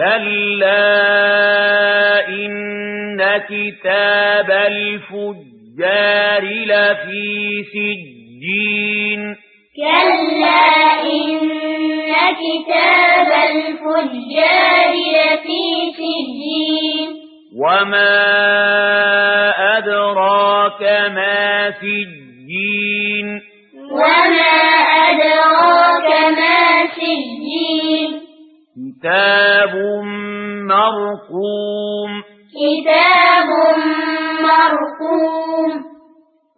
كلا إن كتاب الفجار لفي سجين كلا إن كتاب الفجار لفي سجين وما أدراك ما سجين وما أدراك ما سجين كتاب مرقوم كتاب مرقوم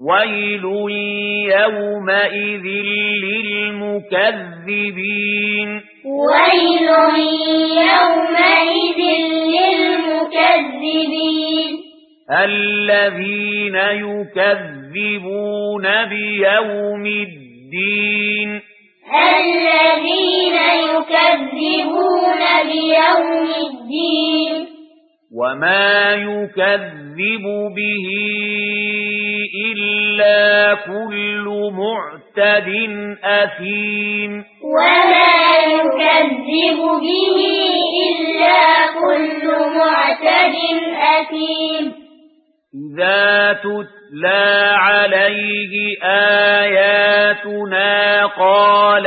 ويل يومئذ للمكذبين ويل يومئذ للمكذبين الذين يكذبون بيوم الدين الذين يكذبون بيوم الدين. وما يكذب به إلا كل معتد أثيم. وما يكذب به إلا كل معتد أثيم. إذا تتلى عليه آياتنا قال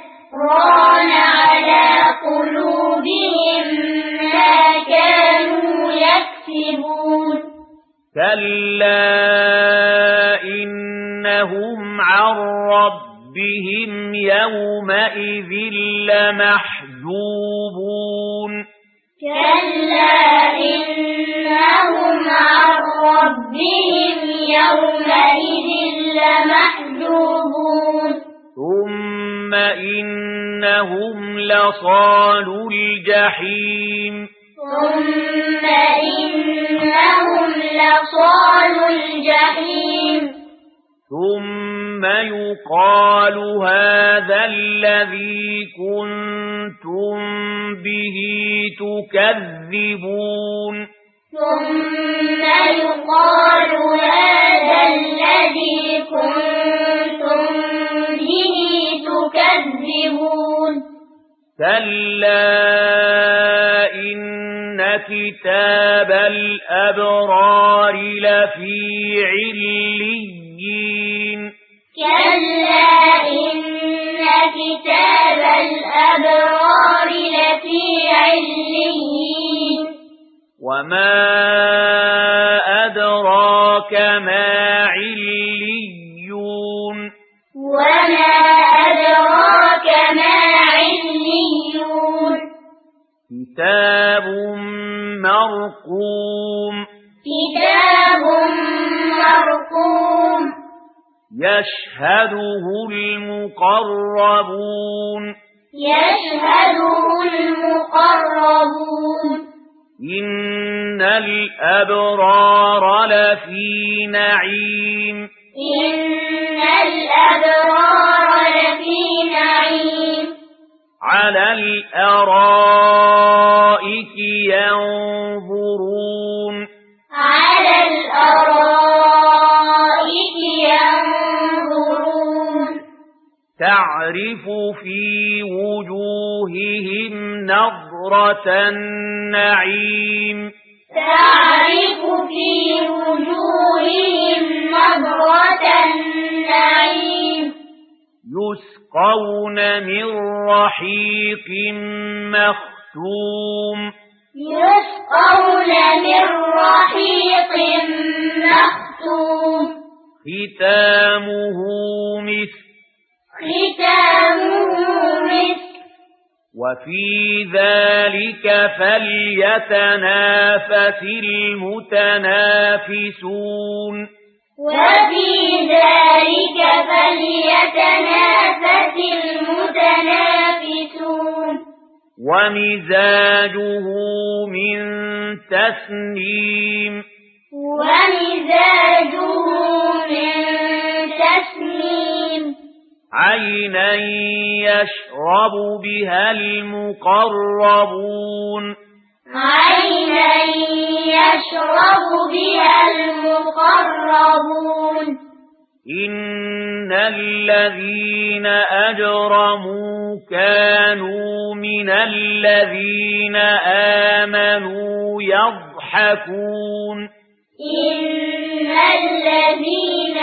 وَرَانَ عَلَى قُلُوبِهِمْ مَا كَانُوا يَكْسِبُونَ. كَلَّا إِنَّهُمْ عَنْ رَبِّهِمْ يَوْمَئِذٍ لَمَحْجُوبُونَ. لصال الجحيم. ثم إنهم لصال الجحيم. ثم يقال هذا الذي كنتم به تكذبون. ثم يقال هذا الذي كنتم به تكذبون. كلا إن كتاب الأبرار لفي عليين كلا إن كتاب الأبرار لفي عليين وما كتاب مرقوم كتاب مرقوم يشهده المقربون يشهده المقربون إن الأبرار لفي نعيم إن الأبرار لفي نعيم على الأرائك تعرف في وجوههم نظرة النعيم. تعرف في وجوههم نظرة النعيم. يسقون من رحيق مختوم. يسقون من رحيق مختوم. ختامه مسك وفي ذلك فليتنافس المتنافسون. وفي ذلك فليتنافس المتنافسون. ومزاجه من تسنيم. عينا يشرب بها المقربون عينا يشرب بها المقربون إن الذين أجرموا كانوا من الذين آمنوا يضحكون إن الذين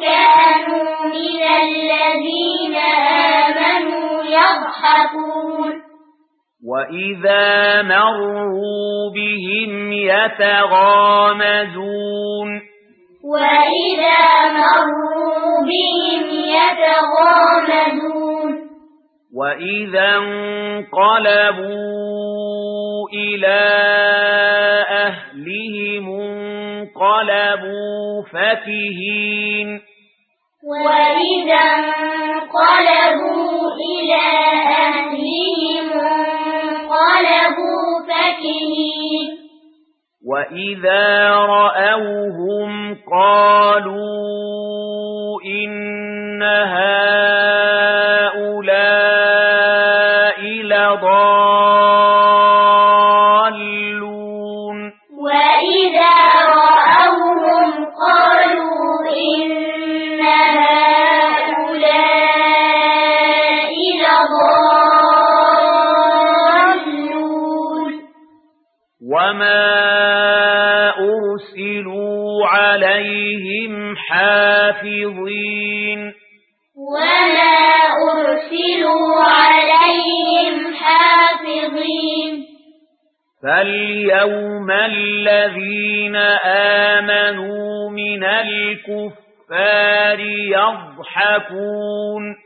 كانوا من الذين آمنوا يضحكون وَإِذَا مَرُّوا بِهِمْ يَتَغَامَزُونَ وَإِذَا مَرُّوا بِهِمْ يَتَغَامَزُونَ وَإِذَا انقَلَبُوا إِلَى انقلبوا فكهين وإذا انقلبوا إلى أهلهم انقلبوا فكهين وَإِذَا رَأَوْهُمْ قَالُوا إِنَّ هَٰذَا وما أرسلوا عليهم حافظين وما أرسلوا عليهم حافظين فاليوم الذين آمنوا من الكفار يضحكون